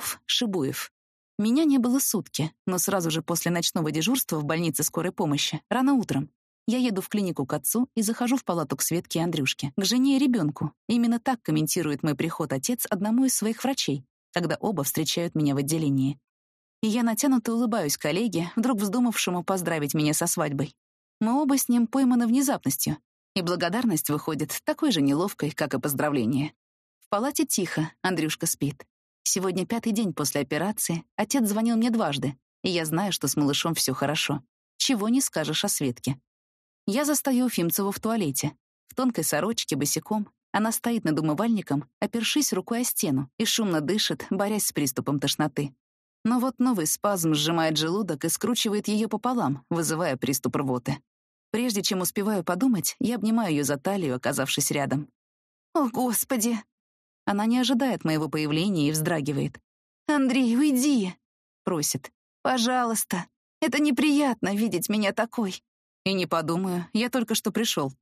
Пов Шибуев. Меня не было сутки, но сразу же после ночного дежурства в больнице скорой помощи, рано утром, я еду в клинику к отцу и захожу в палату к Светке и Андрюшке, к жене и ребенку. Именно так комментирует мой приход отец одному из своих врачей, когда оба встречают меня в отделении. И я натянуто улыбаюсь коллеге, вдруг вздумавшему поздравить меня со свадьбой. Мы оба с ним пойманы внезапностью, и благодарность выходит такой же неловкой, как и поздравление. В палате тихо, Андрюшка спит. Сегодня пятый день после операции, отец звонил мне дважды, и я знаю, что с малышом все хорошо. Чего не скажешь о Светке. Я застаю Уфимцеву в туалете. В тонкой сорочке, босиком. Она стоит над умывальником, опершись рукой о стену, и шумно дышит, борясь с приступом тошноты. Но вот новый спазм сжимает желудок и скручивает ее пополам, вызывая приступ рвоты. Прежде чем успеваю подумать, я обнимаю ее за талию, оказавшись рядом. «О, Господи!» Она не ожидает моего появления и вздрагивает. «Андрей, уйди!» — просит. «Пожалуйста. Это неприятно видеть меня такой. И не подумаю, я только что пришел.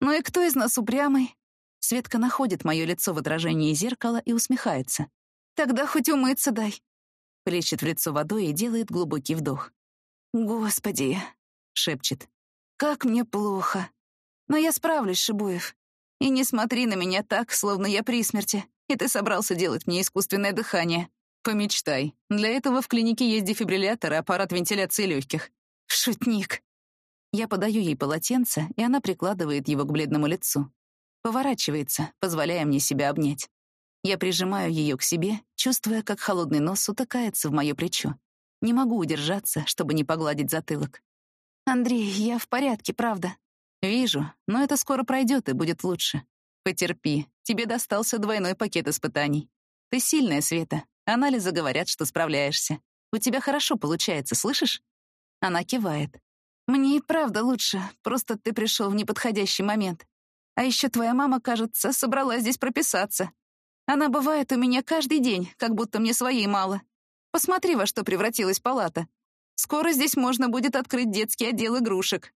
Ну и кто из нас упрямый? Светка находит мое лицо в отражении зеркала и усмехается. Тогда хоть умыться дай. Плещет в лицо водой и делает глубокий вдох. «Господи!» — шепчет. «Как мне плохо! Но я справлюсь, Шибуев. И не смотри на меня так, словно я при смерти, и ты собрался делать мне искусственное дыхание. Помечтай. Для этого в клинике есть дефибриллятор и аппарат вентиляции легких. Шутник. Я подаю ей полотенце, и она прикладывает его к бледному лицу. Поворачивается, позволяя мне себя обнять. Я прижимаю ее к себе, чувствуя, как холодный нос утыкается в мое плечо. Не могу удержаться, чтобы не погладить затылок. «Андрей, я в порядке, правда?» «Вижу, но это скоро пройдет и будет лучше. Потерпи, тебе достался двойной пакет испытаний. Ты сильная, Света. Анализы говорят, что справляешься. У тебя хорошо получается, слышишь?» Она кивает. Мне и правда лучше, просто ты пришел в неподходящий момент. А еще твоя мама, кажется, собралась здесь прописаться. Она бывает у меня каждый день, как будто мне своей мало. Посмотри, во что превратилась палата. Скоро здесь можно будет открыть детский отдел игрушек.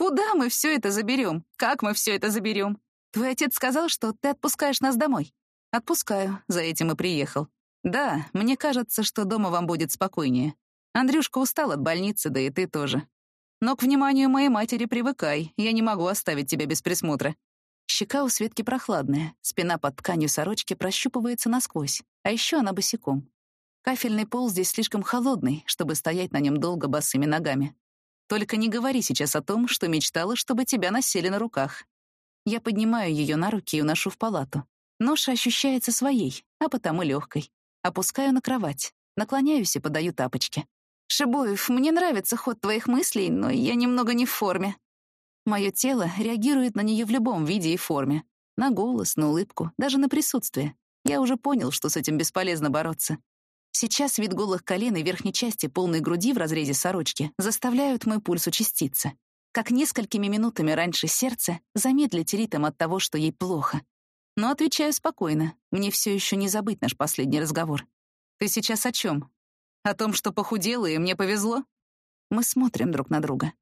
Куда мы все это заберем? Как мы все это заберем? Твой отец сказал, что ты отпускаешь нас домой. Отпускаю, за этим и приехал. Да, мне кажется, что дома вам будет спокойнее. Андрюшка устал от больницы, да и ты тоже. Но к вниманию моей матери привыкай, я не могу оставить тебя без присмотра. Щека у Светки прохладная, спина под тканью сорочки прощупывается насквозь, а еще она босиком. Кафельный пол здесь слишком холодный, чтобы стоять на нем долго босыми ногами. Только не говори сейчас о том, что мечтала, чтобы тебя носили на руках. Я поднимаю ее на руки и уношу в палату. Ноша ощущается своей, а потому легкой. Опускаю на кровать, наклоняюсь и подаю тапочки. «Шибуев, мне нравится ход твоих мыслей, но я немного не в форме». Мое тело реагирует на нее в любом виде и форме. На голос, на улыбку, даже на присутствие. Я уже понял, что с этим бесполезно бороться. Сейчас вид голых колен и верхней части полной груди в разрезе сорочки заставляют мой пульс участиться. Как несколькими минутами раньше сердце замедлить ритм от того, что ей плохо. Но отвечаю спокойно. Мне все еще не забыть наш последний разговор. «Ты сейчас о чем? О том, что похудела, и мне повезло? Мы смотрим друг на друга.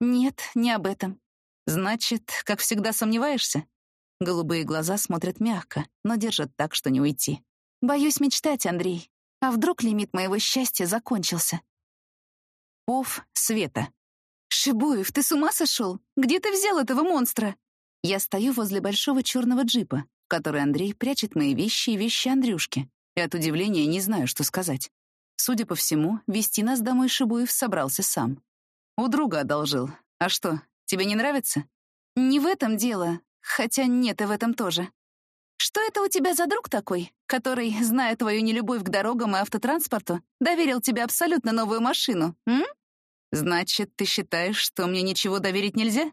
Нет, не об этом. Значит, как всегда сомневаешься? Голубые глаза смотрят мягко, но держат так, что не уйти. Боюсь мечтать, Андрей. А вдруг лимит моего счастья закончился? Пов Света. «Шибуев, ты с ума сошел? Где ты взял этого монстра?» Я стою возле большого черного джипа, в который Андрей прячет мои вещи и вещи Андрюшки, и от удивления не знаю, что сказать. Судя по всему, вести нас домой Шибуев собрался сам. У друга одолжил. А что, тебе не нравится? Не в этом дело, хотя нет, и в этом тоже. Что это у тебя за друг такой, который, зная твою нелюбовь к дорогам и автотранспорту, доверил тебе абсолютно новую машину, м? Значит, ты считаешь, что мне ничего доверить нельзя?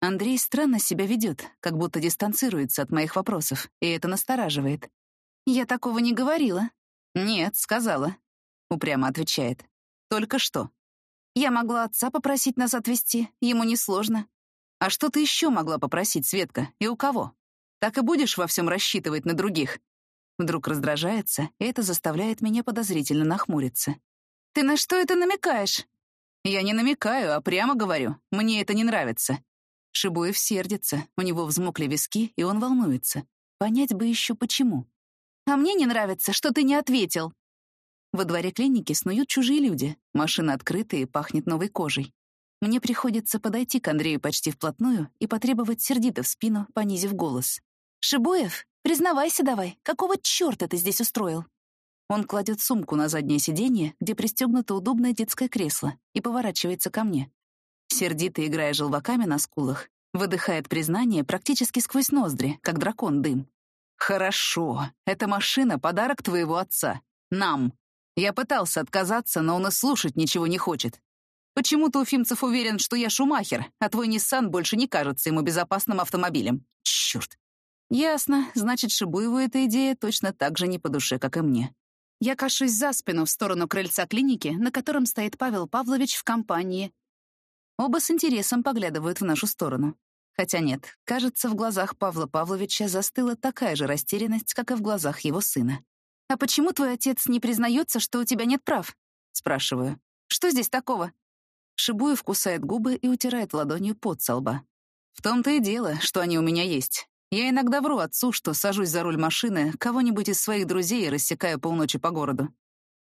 Андрей странно себя ведет, как будто дистанцируется от моих вопросов, и это настораживает. Я такого не говорила. Нет, сказала упрямо отвечает. Только что. Я могла отца попросить нас отвезти, ему несложно. А что ты еще могла попросить, Светка, и у кого? Так и будешь во всем рассчитывать на других? Вдруг раздражается, и это заставляет меня подозрительно нахмуриться. Ты на что это намекаешь? Я не намекаю, а прямо говорю. Мне это не нравится. Шибуев сердится, у него взмокли виски, и он волнуется. Понять бы еще почему. А мне не нравится, что ты не ответил. Во дворе клиники снуют чужие люди, машина открыта и пахнет новой кожей. Мне приходится подойти к Андрею почти вплотную и потребовать сердито в спину, понизив голос. «Шибуев, признавайся давай, какого чёрта ты здесь устроил?» Он кладет сумку на заднее сиденье, где пристегнуто удобное детское кресло, и поворачивается ко мне. Сердито играя желваками на скулах, выдыхает признание практически сквозь ноздри, как дракон дым. «Хорошо, эта машина — подарок твоего отца. Нам. Я пытался отказаться, но он и слушать ничего не хочет. Почему-то Уфимцев уверен, что я Шумахер, а твой Ниссан больше не кажется ему безопасным автомобилем. Чёрт. Ясно, значит, Шибуеву эта идея точно так же не по душе, как и мне. Я кашусь за спину в сторону крыльца клиники, на котором стоит Павел Павлович в компании. Оба с интересом поглядывают в нашу сторону. Хотя нет, кажется, в глазах Павла Павловича застыла такая же растерянность, как и в глазах его сына. «А почему твой отец не признается, что у тебя нет прав?» — спрашиваю. «Что здесь такого?» Шибуев кусает губы и утирает ладонью пот со лба. «В том-то и дело, что они у меня есть. Я иногда вру отцу, что сажусь за руль машины кого-нибудь из своих друзей и рассекаю полночи по городу.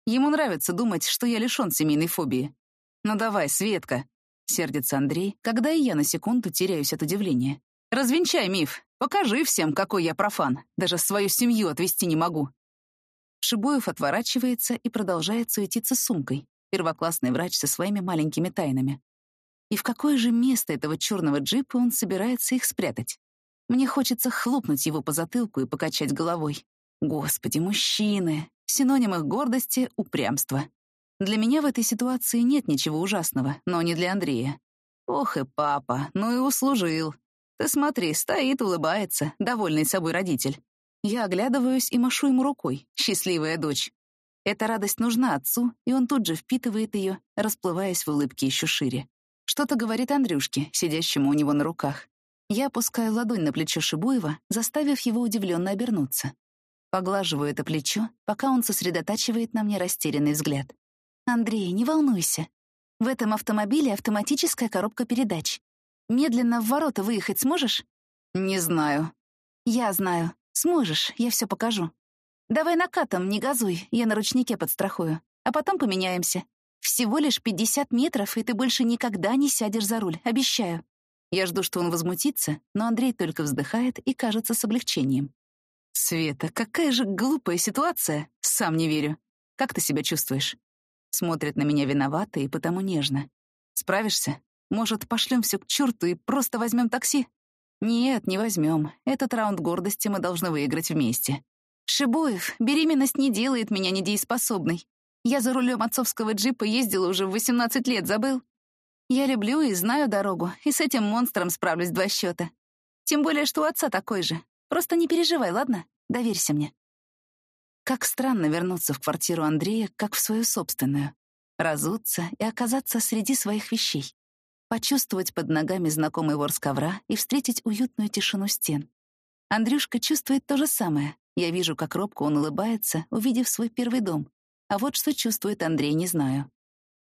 Ему нравится думать, что я лишён семейной фобии. «Ну давай, Светка», — сердится Андрей, когда и я на секунду теряюсь от удивления. «Развенчай миф. Покажи всем, какой я профан. Даже свою семью отвезти не могу». Шибуев отворачивается и продолжает суетиться сумкой. Первоклассный врач со своими маленькими тайнами. И в какое же место этого черного джипа он собирается их спрятать? Мне хочется хлопнуть его по затылку и покачать головой. Господи, мужчины! В синонимах гордости — упрямство. Для меня в этой ситуации нет ничего ужасного, но не для Андрея. Ох и папа, ну и услужил. Ты смотри, стоит, улыбается, довольный собой родитель. Я оглядываюсь и машу ему рукой, счастливая дочь. Эта радость нужна отцу, и он тут же впитывает ее, расплываясь в улыбке еще шире. Что-то говорит Андрюшке, сидящему у него на руках. Я опускаю ладонь на плечо Шибуева, заставив его удивленно обернуться. Поглаживаю это плечо, пока он сосредотачивает на мне растерянный взгляд. «Андрей, не волнуйся. В этом автомобиле автоматическая коробка передач. Медленно в ворота выехать сможешь?» «Не знаю». «Я знаю. Сможешь, я все покажу. Давай накатом, не газуй, я на ручнике подстрахую. А потом поменяемся. Всего лишь 50 метров, и ты больше никогда не сядешь за руль, обещаю. Я жду, что он возмутится, но Андрей только вздыхает и кажется с облегчением. «Света, какая же глупая ситуация! Сам не верю. Как ты себя чувствуешь?» Смотрит на меня виновато и потому нежно. «Справишься? Может, пошлем все к черту и просто возьмем такси?» «Нет, не возьмем. Этот раунд гордости мы должны выиграть вместе». «Шибуев, беременность не делает меня недееспособной. Я за рулем отцовского джипа ездила уже в 18 лет, забыл? Я люблю и знаю дорогу, и с этим монстром справлюсь два счета. Тем более, что у отца такой же. Просто не переживай, ладно? Доверься мне. Как странно вернуться в квартиру Андрея, как в свою собственную. Разуться и оказаться среди своих вещей. Почувствовать под ногами знакомый ворс ковра и встретить уютную тишину стен. Андрюшка чувствует то же самое. Я вижу, как робко он улыбается, увидев свой первый дом. А вот что чувствует Андрей, не знаю.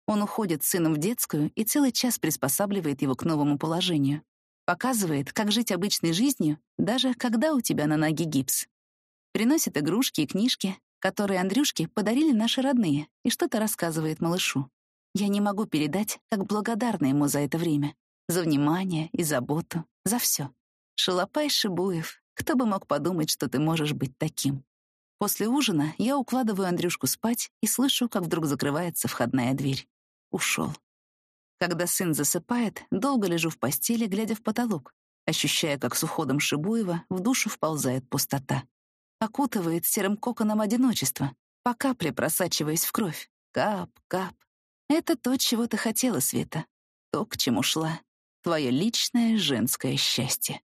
Он уходит с сыном в детскую и целый час приспосабливает его к новому положению. Показывает, как жить обычной жизнью, даже когда у тебя на ноге гипс. Приносит игрушки и книжки, которые Андрюшке подарили наши родные, и что-то рассказывает малышу. Я не могу передать, как благодарна ему за это время. За внимание и заботу, за все. Шалопай Шибуев, кто бы мог подумать, что ты можешь быть таким. После ужина я укладываю Андрюшку спать и слышу, как вдруг закрывается входная дверь ушел. Когда сын засыпает, долго лежу в постели, глядя в потолок, ощущая, как с уходом Шибуева в душу вползает пустота. Окутывает серым коконом одиночество, по капле просачиваясь в кровь. Кап, кап. Это то, чего ты хотела, Света. То, к чему шла. Твое личное женское счастье.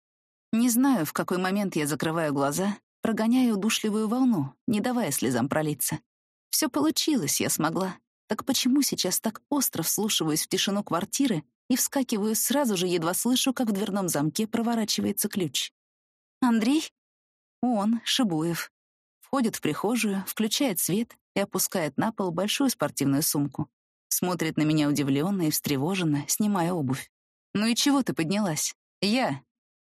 Не знаю, в какой момент я закрываю глаза, прогоняю удушливую волну, не давая слезам пролиться. Все получилось, я смогла. Так почему сейчас так остро вслушиваюсь в тишину квартиры и вскакиваю сразу же, едва слышу, как в дверном замке проворачивается ключ? «Андрей?» Он, Шибуев. Входит в прихожую, включает свет и опускает на пол большую спортивную сумку. Смотрит на меня удивленно и встревоженно, снимая обувь. «Ну и чего ты поднялась?» «Я».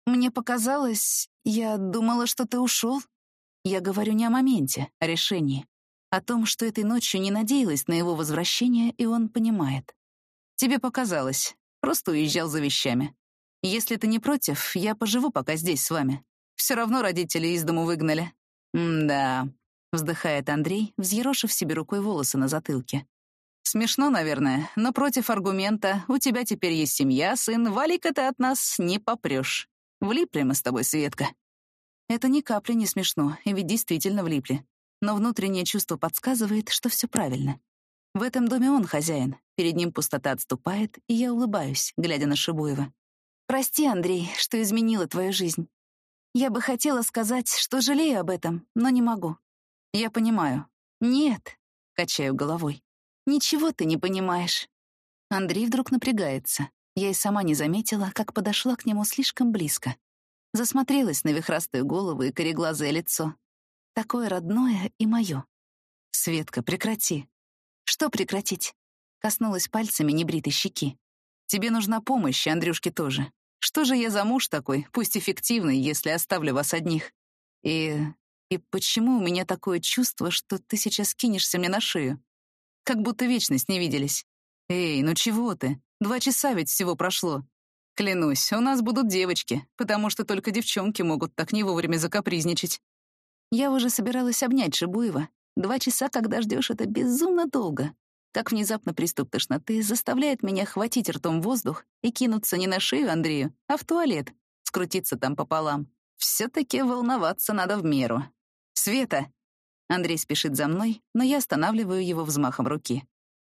«Мне показалось... Я думала, что ты ушел». Я говорю не о моменте, а решении. О том, что этой ночью не надеялась на его возвращение, и он понимает. «Тебе показалось. Просто уезжал за вещами. Если ты не против, я поживу пока здесь с вами. Все равно родители из дому выгнали». «М-да», — вздыхает Андрей, взъерошив себе рукой волосы на затылке. «Смешно, наверное, но против аргумента «у тебя теперь есть семья, сын, вали-ка ты от нас не попрешь». Влипли мы с тобой, Светка». Это ни капли не смешно, ведь действительно влипли но внутреннее чувство подсказывает, что все правильно. В этом доме он хозяин, перед ним пустота отступает, и я улыбаюсь, глядя на Шибуева. «Прости, Андрей, что изменила твою жизнь. Я бы хотела сказать, что жалею об этом, но не могу. Я понимаю. Нет, — качаю головой. Ничего ты не понимаешь. Андрей вдруг напрягается. Я и сама не заметила, как подошла к нему слишком близко. Засмотрелась на вихрастую голову и кореглазое лицо, Такое родное и мое. Светка, прекрати. Что прекратить? Коснулась пальцами небритой щеки. Тебе нужна помощь, и Андрюшке тоже. Что же я за муж такой, пусть эффективный, если оставлю вас одних? И... и почему у меня такое чувство, что ты сейчас кинешься мне на шею? Как будто вечность не виделись. Эй, ну чего ты? Два часа ведь всего прошло. Клянусь, у нас будут девочки, потому что только девчонки могут так не вовремя закапризничать. Я уже собиралась обнять Шибуева. Два часа, когда ждешь, это безумно долго. Как внезапно приступ тошноты заставляет меня хватить ртом воздух и кинуться не на шею Андрею, а в туалет, скрутиться там пополам. Все-таки волноваться надо в меру. «Света!» Андрей спешит за мной, но я останавливаю его взмахом руки.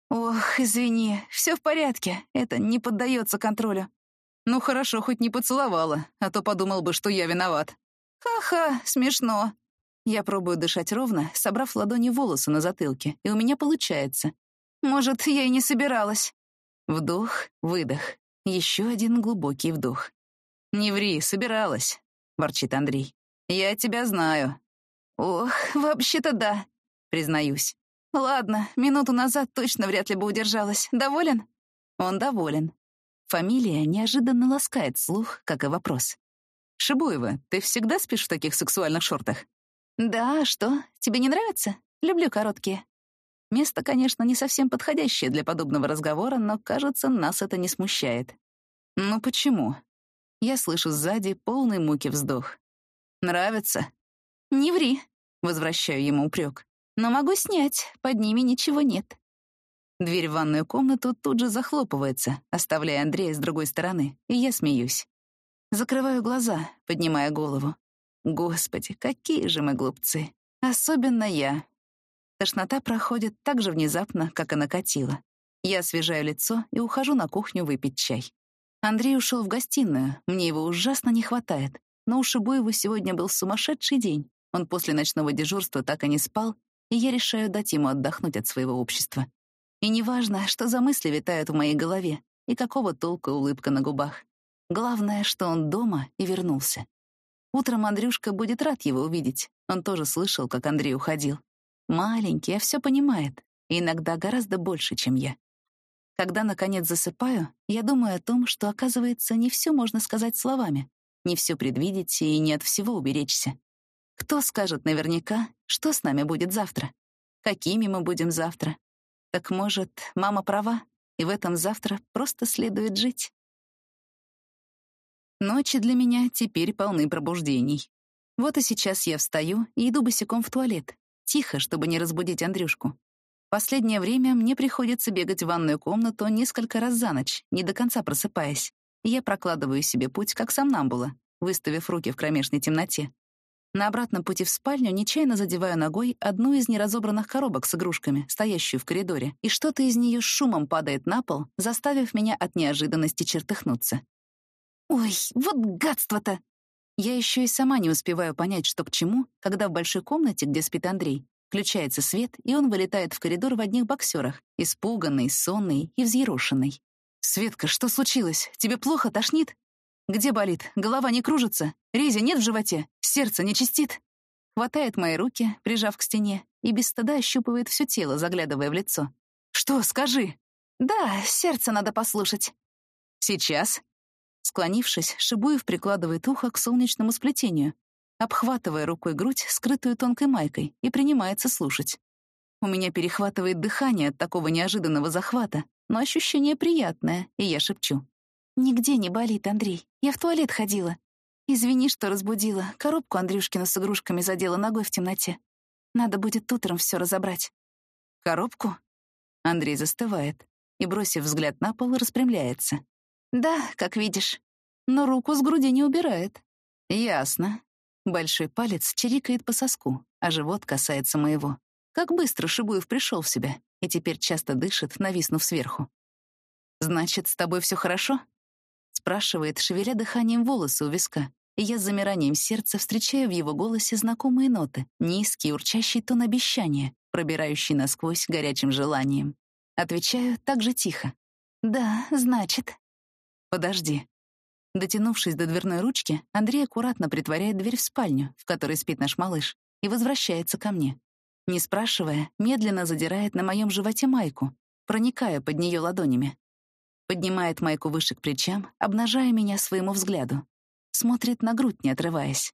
«Ох, извини, все в порядке, это не поддается контролю». «Ну хорошо, хоть не поцеловала, а то подумал бы, что я виноват». «Ха-ха, смешно», я пробую дышать ровно, собрав ладони волосы на затылке, и у меня получается. Может, я и не собиралась. Вдох, выдох. Еще один глубокий вдох. «Не ври, собиралась», — ворчит Андрей. «Я тебя знаю». «Ох, вообще-то да», — признаюсь. «Ладно, минуту назад точно вряд ли бы удержалась. Доволен?» Он доволен. Фамилия неожиданно ласкает слух, как и вопрос. «Шибуева, ты всегда спишь в таких сексуальных шортах?» «Да, что? Тебе не нравится? Люблю короткие». Место, конечно, не совсем подходящее для подобного разговора, но, кажется, нас это не смущает. «Ну почему?» Я слышу сзади полный муки вздох. «Нравится?» «Не ври», — возвращаю ему упрек. «Но могу снять, под ними ничего нет». Дверь в ванную комнату тут же захлопывается, оставляя Андрея с другой стороны, и я смеюсь. Закрываю глаза, поднимая голову. Господи, какие же мы глупцы. Особенно я. Тошнота проходит так же внезапно, как и накатила. Я освежаю лицо и ухожу на кухню выпить чай. Андрей ушел в гостиную, мне его ужасно не хватает. Но у Шибуева сегодня был сумасшедший день. Он после ночного дежурства так и не спал, и я решаю дать ему отдохнуть от своего общества. И неважно, что за мысли витают в моей голове и какого толка улыбка на губах. Главное, что он дома и вернулся. Утром Андрюшка будет рад его увидеть. Он тоже слышал, как Андрей уходил. Маленький, а все понимает. И иногда гораздо больше, чем я. Когда, наконец, засыпаю, я думаю о том, что, оказывается, не все можно сказать словами, не все предвидеть и не от всего уберечься. Кто скажет наверняка, что с нами будет завтра? Какими мы будем завтра? Так, может, мама права, и в этом завтра просто следует жить? Ночи для меня теперь полны пробуждений. Вот и сейчас я встаю и иду босиком в туалет. Тихо, чтобы не разбудить Андрюшку. Последнее время мне приходится бегать в ванную комнату несколько раз за ночь, не до конца просыпаясь. Я прокладываю себе путь, как сам сомнамбула, выставив руки в кромешной темноте. На обратном пути в спальню нечаянно задеваю ногой одну из неразобранных коробок с игрушками, стоящую в коридоре, и что-то из нее с шумом падает на пол, заставив меня от неожиданности чертыхнуться. Ой, вот гадство-то! Я еще и сама не успеваю понять, что к чему, когда в большой комнате, где спит Андрей, включается свет, и он вылетает в коридор в одних боксерах, испуганный, сонный и взъерошенный. «Светка, что случилось? Тебе плохо, тошнит? Где болит? Голова не кружится? Рези нет в животе? Сердце не чистит?» Хватает мои руки, прижав к стене, и без стыда ощупывает все тело, заглядывая в лицо. «Что, скажи?» «Да, сердце надо послушать». «Сейчас?» Склонившись, Шибуев прикладывает ухо к солнечному сплетению, обхватывая рукой грудь, скрытую тонкой майкой, и принимается слушать. У меня перехватывает дыхание от такого неожиданного захвата, но ощущение приятное, и я шепчу. «Нигде не болит, Андрей. Я в туалет ходила. Извини, что разбудила. Коробку Андрюшкину с игрушками задела ногой в темноте. Надо будет утром все разобрать». «Коробку?» Андрей застывает и, бросив взгляд на пол, распрямляется. «Да, как видишь. Но руку с груди не убирает». «Ясно». Большой палец чирикает по соску, а живот касается моего. Как быстро Шибуев пришел в себя и теперь часто дышит, нависнув сверху. «Значит, с тобой все хорошо?» Спрашивает, шевеля дыханием волосы у виска, и я с замиранием сердца встречаю в его голосе знакомые ноты, низкий, урчащий тон обещания, пробирающий насквозь горячим желанием. Отвечаю так же тихо. «Да, значит». «Подожди». Дотянувшись до дверной ручки, Андрей аккуратно притворяет дверь в спальню, в которой спит наш малыш, и возвращается ко мне. Не спрашивая, медленно задирает на моем животе майку, проникая под нее ладонями. Поднимает майку выше к плечам, обнажая меня своему взгляду. Смотрит на грудь, не отрываясь.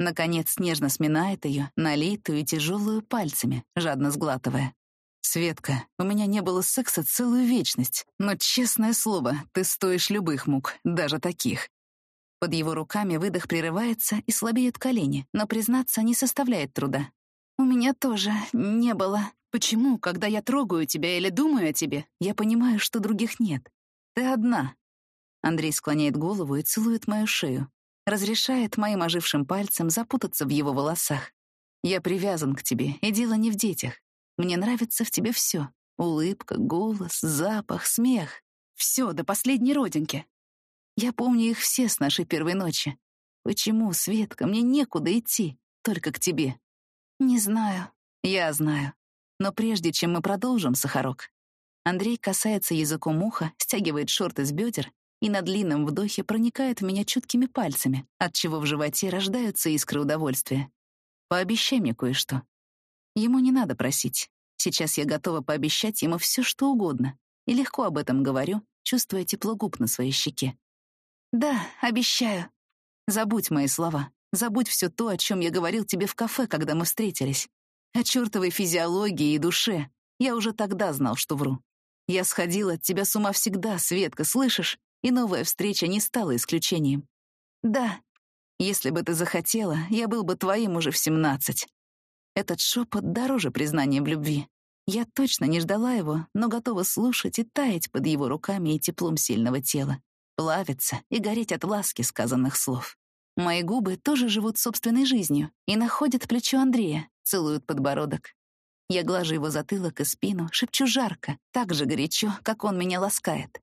Наконец, нежно сминает ее, налитую и тяжелую пальцами, жадно сглатывая. «Светка, у меня не было секса целую вечность, но, честное слово, ты стоишь любых мук, даже таких». Под его руками выдох прерывается и слабеют колени, но, признаться, не составляет труда. «У меня тоже не было. Почему, когда я трогаю тебя или думаю о тебе, я понимаю, что других нет? Ты одна». Андрей склоняет голову и целует мою шею. Разрешает моим ожившим пальцем запутаться в его волосах. «Я привязан к тебе, и дело не в детях. Мне нравится в тебе все: Улыбка, голос, запах, смех. Все до последней родинки. Я помню их все с нашей первой ночи. Почему, Светка, мне некуда идти, только к тебе? Не знаю. Я знаю. Но прежде чем мы продолжим, Сахарок, Андрей касается языком уха, стягивает шорты с бедер и на длинном вдохе проникает в меня чуткими пальцами, от чего в животе рождаются искры удовольствия. Пообещай мне кое-что. Ему не надо просить. Сейчас я готова пообещать ему все, что угодно, и легко об этом говорю, чувствуя тепло губ на своей щеке. Да, обещаю. Забудь мои слова. Забудь все то, о чем я говорил тебе в кафе, когда мы встретились. О чертовой физиологии и душе. Я уже тогда знал, что вру. Я сходил от тебя с ума всегда, Светка, слышишь? И новая встреча не стала исключением. Да, если бы ты захотела, я был бы твоим уже в семнадцать. Этот шепот дороже признания в любви. Я точно не ждала его, но готова слушать и таять под его руками и теплом сильного тела, плавиться и гореть от ласки сказанных слов. Мои губы тоже живут собственной жизнью и находят плечо Андрея, целуют подбородок. Я глажу его затылок и спину, шепчу жарко, так же горячо, как он меня ласкает.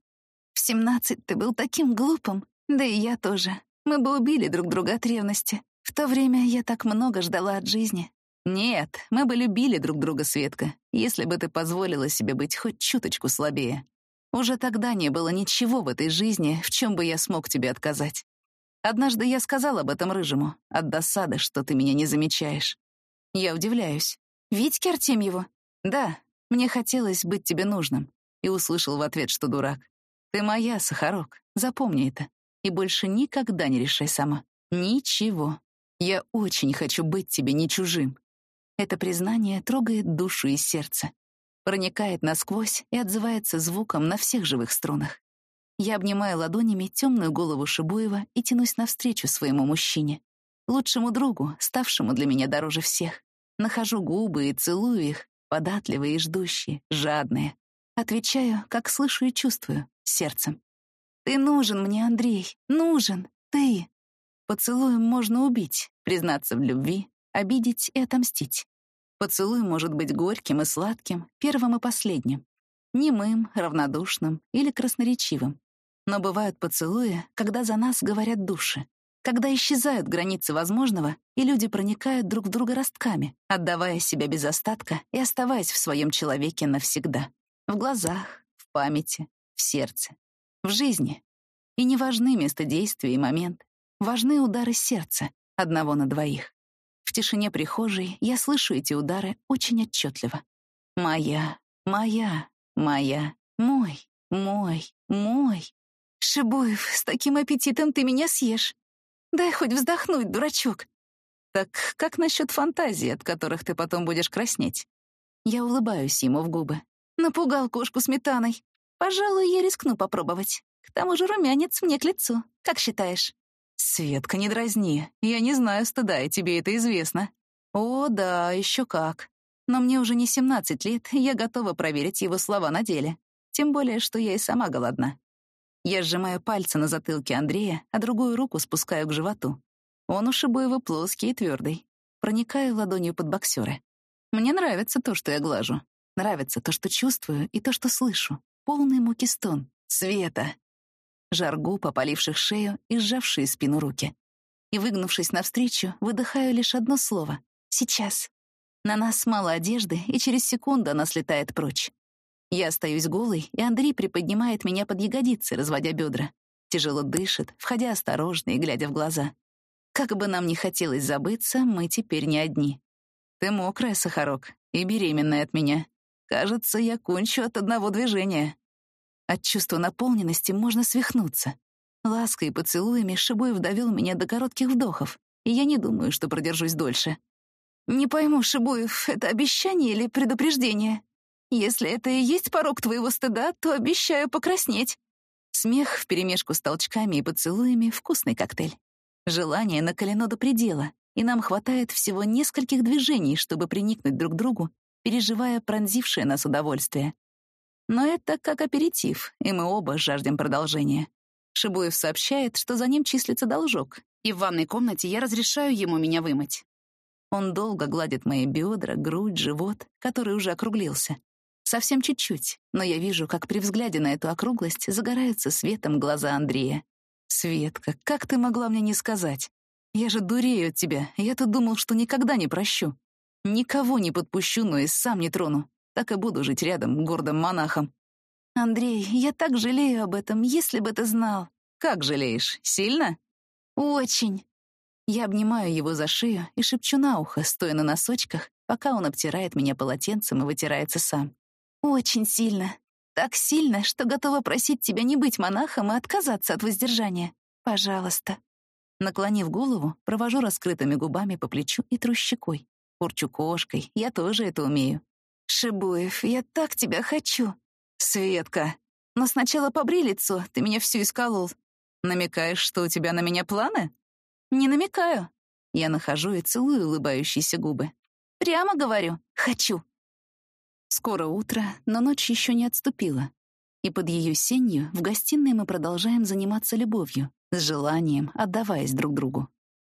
В семнадцать ты был таким глупым, да и я тоже. Мы бы убили друг друга от ревности. В то время я так много ждала от жизни. Нет, мы бы любили друг друга, Светка, если бы ты позволила себе быть хоть чуточку слабее. Уже тогда не было ничего в этой жизни, в чем бы я смог тебе отказать. Однажды я сказал об этом рыжему, от досады, что ты меня не замечаешь. Я удивляюсь. «Витьке Артемьеву?» «Да, мне хотелось быть тебе нужным». И услышал в ответ, что дурак. «Ты моя, Сахарок, запомни это. И больше никогда не решай сама. Ничего. Я очень хочу быть тебе не чужим». Это признание трогает душу и сердце, проникает насквозь и отзывается звуком на всех живых струнах. Я обнимаю ладонями темную голову Шибуева и тянусь навстречу своему мужчине, лучшему другу, ставшему для меня дороже всех. Нахожу губы и целую их, податливые и ждущие, жадные. Отвечаю, как слышу и чувствую, сердцем. «Ты нужен мне, Андрей, нужен, ты!» Поцелуем можно убить, признаться в любви, обидеть и отомстить. Поцелуй может быть горьким и сладким, первым и последним, немым, равнодушным или красноречивым. Но бывают поцелуи, когда за нас говорят души, когда исчезают границы возможного, и люди проникают друг в друга ростками, отдавая себя без остатка и оставаясь в своем человеке навсегда. В глазах, в памяти, в сердце, в жизни. И не важны место действия и момент, важны удары сердца, одного на двоих. В тишине прихожей я слышу эти удары очень отчетливо. Моя, моя, моя, мой, мой, мой. Шибуев, с таким аппетитом ты меня съешь. Дай хоть вздохнуть, дурачок. Так как насчет фантазий, от которых ты потом будешь краснеть? Я улыбаюсь ему в губы. Напугал кошку сметаной. Пожалуй, я рискну попробовать. К тому же румянец мне к лицу. Как считаешь? Светка, не дразни. Я не знаю стыда, и тебе это известно. О, да, еще как. Но мне уже не 17 лет, и я готова проверить его слова на деле. Тем более, что я и сама голодна. Я сжимаю пальцы на затылке Андрея, а другую руку спускаю к животу. Он у Шибуева плоский и твердый. Проникаю ладонью под боксеры. Мне нравится то, что я глажу. Нравится то, что чувствую, и то, что слышу. Полный муки стон. Света. Жаргу, попаливших шею и сжавшие спину руки. И, выгнувшись навстречу, выдыхаю лишь одно слово. Сейчас. На нас мало одежды, и через секунду она слетает прочь. Я остаюсь голой, и Андрей приподнимает меня под ягодицы, разводя бедра. Тяжело дышит, входя осторожно и глядя в глаза. Как бы нам ни хотелось забыться, мы теперь не одни. Ты мокрая, Сахарок, и беременная от меня. Кажется, я кончу от одного движения. От чувства наполненности можно свихнуться. Лаской и поцелуями Шибуев довел меня до коротких вдохов, и я не думаю, что продержусь дольше. Не пойму, Шибуев, это обещание или предупреждение? Если это и есть порог твоего стыда, то обещаю покраснеть. Смех вперемешку с толчками и поцелуями — вкусный коктейль. Желание накалено до предела, и нам хватает всего нескольких движений, чтобы приникнуть друг к другу, переживая пронзившее нас удовольствие. Но это как аперитив, и мы оба жаждем продолжения. Шибуев сообщает, что за ним числится должок, и в ванной комнате я разрешаю ему меня вымыть. Он долго гладит мои бедра, грудь, живот, который уже округлился. Совсем чуть-чуть, но я вижу, как при взгляде на эту округлость загораются светом глаза Андрея. «Светка, как ты могла мне не сказать? Я же дурею от тебя, я-то думал, что никогда не прощу. Никого не подпущу, но и сам не трону. Так и буду жить рядом, гордым монахом». «Андрей, я так жалею об этом, если бы ты знал». «Как жалеешь? Сильно?» «Очень». Я обнимаю его за шею и шепчу на ухо, стоя на носочках, пока он обтирает меня полотенцем и вытирается сам. Очень сильно. Так сильно, что готова просить тебя не быть монахом и отказаться от воздержания. Пожалуйста. Наклонив голову, провожу раскрытыми губами по плечу и трущикой. Урчу кошкой, я тоже это умею. Шибуев, я так тебя хочу. Светка. Но сначала побри лицо, ты меня всю исколол. Намекаешь, что у тебя на меня планы? Не намекаю. Я нахожу и целую улыбающиеся губы. Прямо говорю, хочу. Скоро утро, но ночь еще не отступила. И под ее сенью в гостиной мы продолжаем заниматься любовью, с желанием, отдаваясь друг другу.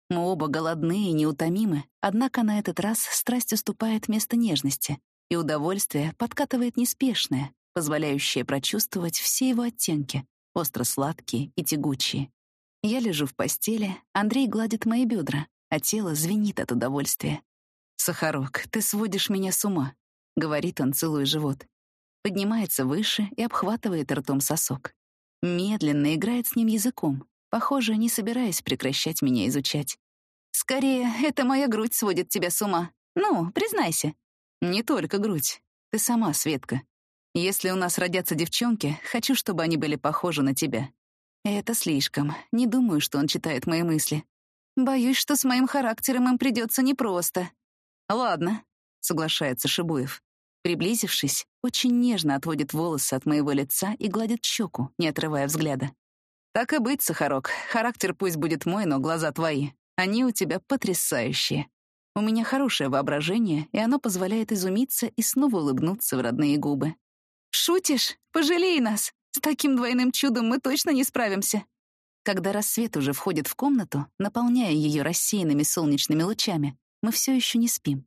Мы оба голодны и неутомимы, однако на этот раз страсть уступает место нежности, и удовольствие подкатывает неспешное, позволяющее прочувствовать все его оттенки, остро-сладкие и тягучие. Я лежу в постели, Андрей гладит мои бедра, а тело звенит от удовольствия. «Сахарок, ты сводишь меня с ума говорит он, целуя живот. Поднимается выше и обхватывает ртом сосок. Медленно играет с ним языком, похоже, не собираясь прекращать меня изучать. «Скорее, это моя грудь сводит тебя с ума. Ну, признайся». «Не только грудь. Ты сама, Светка. Если у нас родятся девчонки, хочу, чтобы они были похожи на тебя». «Это слишком. Не думаю, что он читает мои мысли. Боюсь, что с моим характером им придется непросто». «Ладно», — соглашается Шибуев. Приблизившись, очень нежно отводит волосы от моего лица и гладит щеку, не отрывая взгляда. «Так и быть, Сахарок. Характер пусть будет мой, но глаза твои. Они у тебя потрясающие. У меня хорошее воображение, и оно позволяет изумиться и снова улыбнуться в родные губы. «Шутишь? Пожалей нас! С таким двойным чудом мы точно не справимся!» Когда рассвет уже входит в комнату, наполняя ее рассеянными солнечными лучами, мы все еще не спим.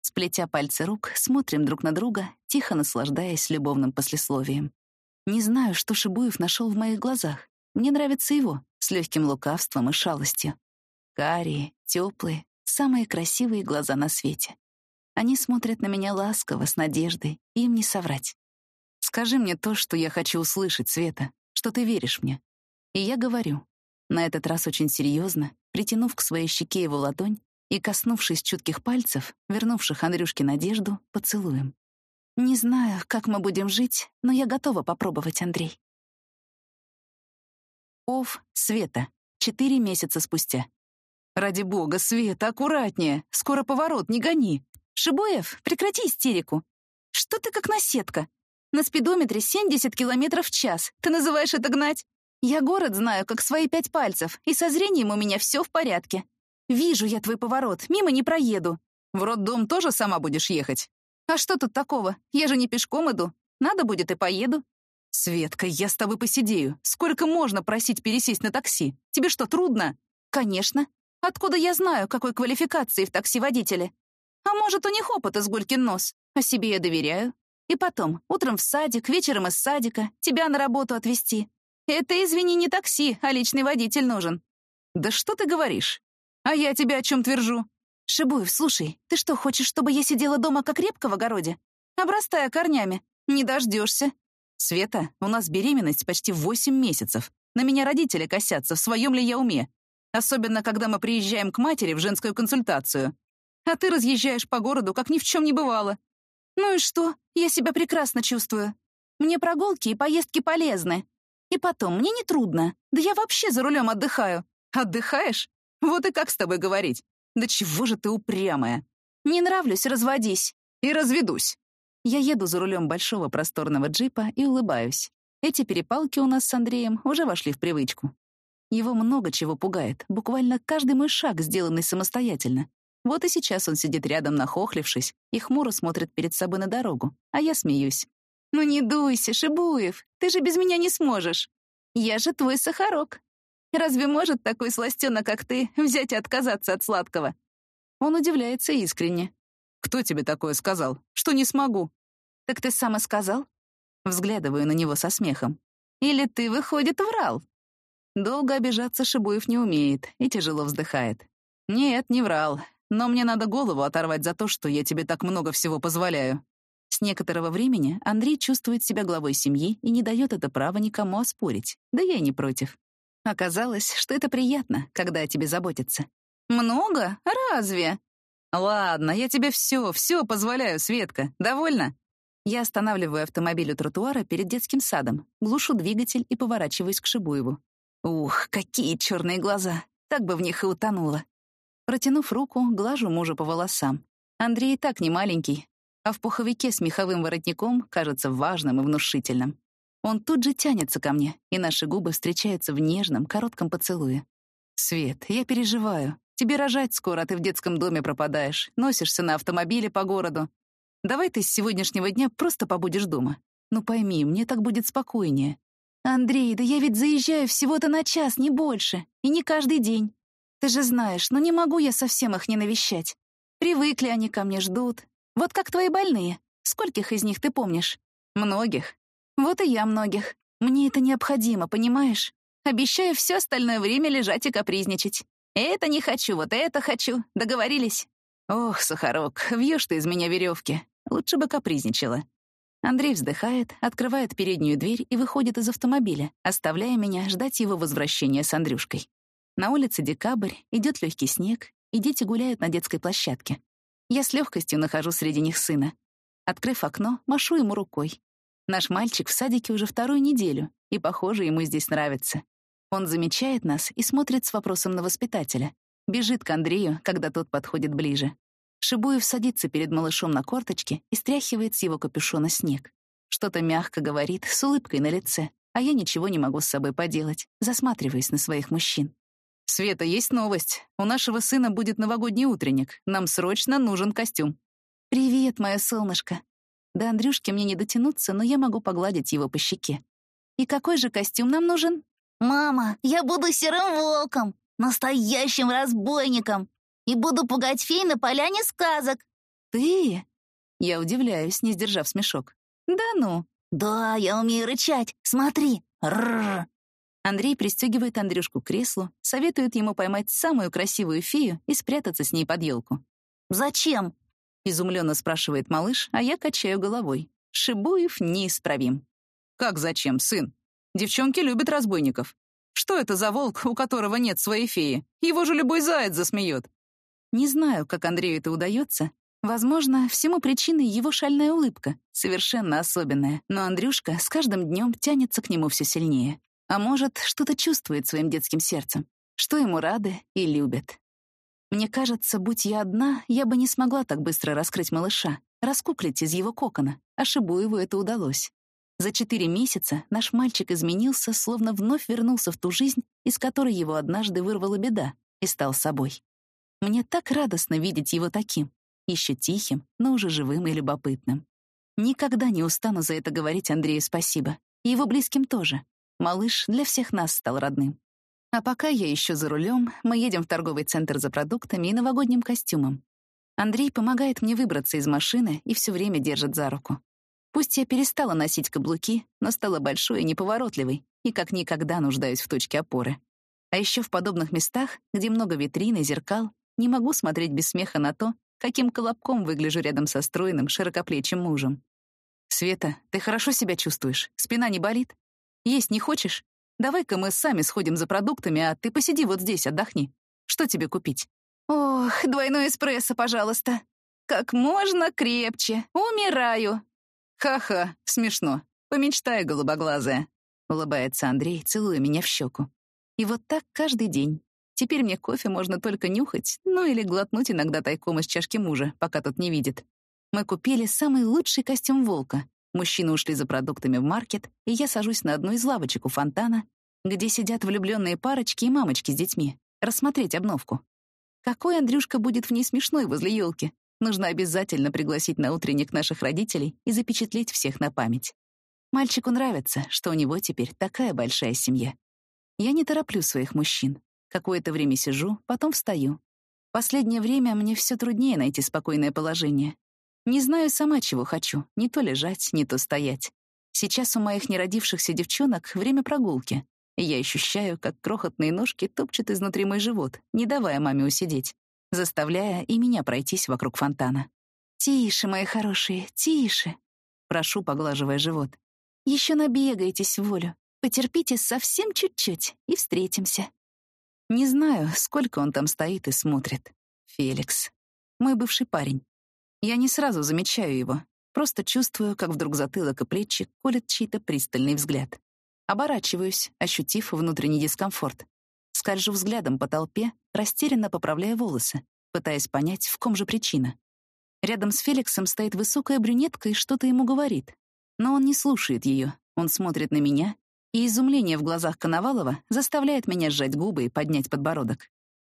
Сплетя пальцы рук, смотрим друг на друга, тихо наслаждаясь любовным послесловием. Не знаю, что Шибуев нашел в моих глазах. Мне нравится его, с легким лукавством и шалостью. Карие, теплые, самые красивые глаза на свете. Они смотрят на меня ласково, с надеждой, и им не соврать. Скажи мне то, что я хочу услышать, Света, что ты веришь мне. И я говорю, на этот раз очень серьезно, притянув к своей щеке его ладонь и, коснувшись чутких пальцев, вернувших Андрюшке надежду, поцелуем. «Не знаю, как мы будем жить, но я готова попробовать, Андрей». Ов, Света. Четыре месяца спустя. «Ради бога, Света, аккуратнее! Скоро поворот, не гони!» «Шибуев, прекрати истерику! Что ты как наседка? На спидометре 70 километров в час. Ты называешь это гнать? Я город знаю, как свои пять пальцев, и со зрением у меня все в порядке. Вижу я твой поворот, мимо не проеду. В роддом тоже сама будешь ехать? А что тут такого? Я же не пешком иду. Надо будет и поеду. Светка, я с тобой посидею. Сколько можно просить пересесть на такси? Тебе что, трудно? Конечно. Откуда я знаю, какой квалификации в такси водителе? А может, у них опыт из гулькин нос? А себе я доверяю. И потом, утром в садик, вечером из садика, тебя на работу отвезти. Это, извини, не такси, а личный водитель нужен. Да что ты говоришь? А я тебе о чем твержу? Шибуев, слушай, ты что, хочешь, чтобы я сидела дома как репка в огороде? Обрастая корнями. Не дождешься. Света, у нас беременность почти восемь месяцев. На меня родители косятся, в своем ли я уме. Особенно, когда мы приезжаем к матери в женскую консультацию. А ты разъезжаешь по городу, как ни в чем не бывало. Ну и что? Я себя прекрасно чувствую. Мне прогулки и поездки полезны. И потом, мне не трудно. Да я вообще за рулем отдыхаю. Отдыхаешь? Вот и как с тобой говорить? Да чего же ты упрямая? Не нравлюсь, разводись. И разведусь. Я еду за рулем большого просторного джипа и улыбаюсь. Эти перепалки у нас с Андреем уже вошли в привычку. Его много чего пугает, буквально каждый мой шаг, сделанный самостоятельно. Вот и сейчас он сидит рядом, нахохлившись, и хмуро смотрит перед собой на дорогу, а я смеюсь. «Ну не дуйся, Шибуев, ты же без меня не сможешь. Я же твой сахарок. Разве может такой сластёнок, как ты, взять и отказаться от сладкого?» Он удивляется искренне. «Кто тебе такое сказал? Что не смогу?» «Так ты сам и сказал?» Взглядываю на него со смехом. «Или ты, выходит, врал?» Долго обижаться Шибуев не умеет и тяжело вздыхает. «Нет, не врал. Но мне надо голову оторвать за то, что я тебе так много всего позволяю». С некоторого времени Андрей чувствует себя главой семьи и не дает это право никому оспорить. Да я и не против. Оказалось, что это приятно, когда о тебе заботятся. «Много? Разве?» «Ладно, я тебе все, все позволяю, Светка. Довольно?» Я останавливаю автомобиль у тротуара перед детским садом, глушу двигатель и поворачиваюсь к Шибуеву. Ух, какие черные глаза! Так бы в них и утонула. Протянув руку, глажу мужа по волосам. Андрей и так не маленький, а в пуховике с меховым воротником кажется важным и внушительным. Он тут же тянется ко мне, и наши губы встречаются в нежном, коротком поцелуе. «Свет, я переживаю. Тебе рожать скоро, а ты в детском доме пропадаешь, носишься на автомобиле по городу. Давай ты с сегодняшнего дня просто побудешь дома. Ну пойми, мне так будет спокойнее. Андрей, да я ведь заезжаю всего-то на час, не больше, и не каждый день. Ты же знаешь, ну не могу я совсем их не навещать. Привыкли они ко мне, ждут. Вот как твои больные. Скольких из них ты помнишь? Многих. Вот и я многих. Мне это необходимо, понимаешь? Обещаю все остальное время лежать и капризничать. Это не хочу, вот это хочу. Договорились? Ох, Сахарок, вьешь ты из меня веревки. Лучше бы капризничала. Андрей вздыхает, открывает переднюю дверь и выходит из автомобиля, оставляя меня ждать его возвращения с Андрюшкой. На улице декабрь, идет легкий снег, и дети гуляют на детской площадке. Я с легкостью нахожу среди них сына. Открыв окно, машу ему рукой. Наш мальчик в садике уже вторую неделю, и, похоже, ему здесь нравится. Он замечает нас и смотрит с вопросом на воспитателя. Бежит к Андрею, когда тот подходит ближе. Шибуев садится перед малышом на корточке и стряхивает с его капюшона снег. Что-то мягко говорит, с улыбкой на лице, а я ничего не могу с собой поделать, засматриваясь на своих мужчин. «Света, есть новость. У нашего сына будет новогодний утренник. Нам срочно нужен костюм». «Привет, мое солнышко». До Андрюшки мне не дотянуться, но я могу погладить его по щеке. «И какой же костюм нам нужен?» «Мама, я буду серым волком, настоящим разбойником, и буду пугать фей на поляне сказок». «Ты?» Я удивляюсь, не сдержав смешок. «Да ну?» «Да, я умею рычать. Смотри. Рррр. Андрей пристегивает Андрюшку к креслу, советует ему поймать самую красивую фею и спрятаться с ней под елку. «Зачем?» — изумленно спрашивает малыш, а я качаю головой. Шибуев неисправим. «Как зачем, сын? Девчонки любят разбойников. Что это за волк, у которого нет своей феи? Его же любой заяц засмеет». Не знаю, как Андрею это удается. Возможно, всему причиной его шальная улыбка, совершенно особенная, но Андрюшка с каждым днем тянется к нему все сильнее. А может, что-то чувствует своим детским сердцем, что ему рады и любят. Мне кажется, будь я одна, я бы не смогла так быстро раскрыть малыша. раскуклить из его кокона, а Шибуеву это удалось. За четыре месяца наш мальчик изменился, словно вновь вернулся в ту жизнь, из которой его однажды вырвала беда, и стал собой. Мне так радостно видеть его таким, еще тихим, но уже живым и любопытным. Никогда не устану за это говорить Андрею спасибо. И его близким тоже. Малыш для всех нас стал родным. А пока я еще за рулем, мы едем в торговый центр за продуктами и новогодним костюмом. Андрей помогает мне выбраться из машины и все время держит за руку. Пусть я перестала носить каблуки, но стала большой и неповоротливой, и как никогда нуждаюсь в точке опоры. А еще в подобных местах, где много витрин и зеркал, не могу смотреть без смеха на то, каким колобком выгляжу рядом со стройным, широкоплечим мужем. «Света, ты хорошо себя чувствуешь? Спина не болит? Есть не хочешь? Давай-ка мы сами сходим за продуктами, а ты посиди вот здесь, отдохни. Что тебе купить?» «Ох, двойной эспрессо, пожалуйста. Как можно крепче. Умираю. «Ха-ха, смешно. Помечтай, голубоглазая», — улыбается Андрей, целуя меня в щеку. И вот так каждый день. Теперь мне кофе можно только нюхать, ну или глотнуть иногда тайком из чашки мужа, пока тот не видит. Мы купили самый лучший костюм волка. Мужчины ушли за продуктами в маркет, и я сажусь на одну из лавочек у фонтана, где сидят влюбленные парочки и мамочки с детьми, рассмотреть обновку. Какой Андрюшка будет в ней смешной возле елки, Нужно обязательно пригласить на утренник наших родителей и запечатлеть всех на память. Мальчику нравится, что у него теперь такая большая семья. Я не тороплю своих мужчин. Какое-то время сижу, потом встаю. Последнее время мне все труднее найти спокойное положение. Не знаю сама, чего хочу, не то лежать, не то стоять. Сейчас у моих неродившихся девчонок время прогулки, я ощущаю, как крохотные ножки топчут изнутри мой живот, не давая маме усидеть заставляя и меня пройтись вокруг фонтана. «Тише, мои хорошие, тише!» Прошу, поглаживая живот. «Еще набегаетесь в волю. Потерпите совсем чуть-чуть и встретимся». Не знаю, сколько он там стоит и смотрит. Феликс. Мой бывший парень. Я не сразу замечаю его. Просто чувствую, как вдруг затылок и плечи колет чей-то пристальный взгляд. Оборачиваюсь, ощутив внутренний дискомфорт. Скольжу взглядом по толпе, растерянно поправляя волосы, пытаясь понять, в ком же причина. Рядом с Феликсом стоит высокая брюнетка и что-то ему говорит. Но он не слушает ее, он смотрит на меня, и изумление в глазах Коновалова заставляет меня сжать губы и поднять подбородок.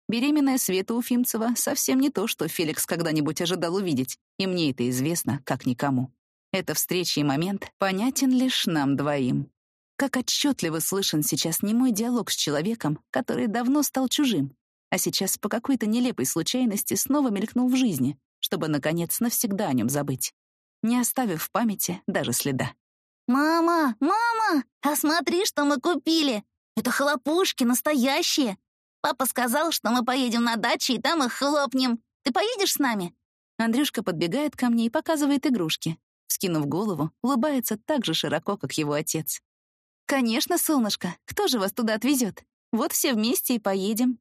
Беременная Света Уфимцева совсем не то, что Феликс когда-нибудь ожидал увидеть, и мне это известно, как никому. Эта встреча и момент понятен лишь нам двоим. Как отчетливо слышен сейчас не мой диалог с человеком, который давно стал чужим, а сейчас по какой-то нелепой случайности снова мелькнул в жизни, чтобы, наконец, навсегда о нем забыть, не оставив в памяти даже следа. «Мама, мама, а смотри, что мы купили! Это хлопушки настоящие! Папа сказал, что мы поедем на дачу и там их хлопнем. Ты поедешь с нами?» Андрюшка подбегает ко мне и показывает игрушки. Скинув голову, улыбается так же широко, как его отец. «Конечно, солнышко. Кто же вас туда отвезет? Вот все вместе и поедем».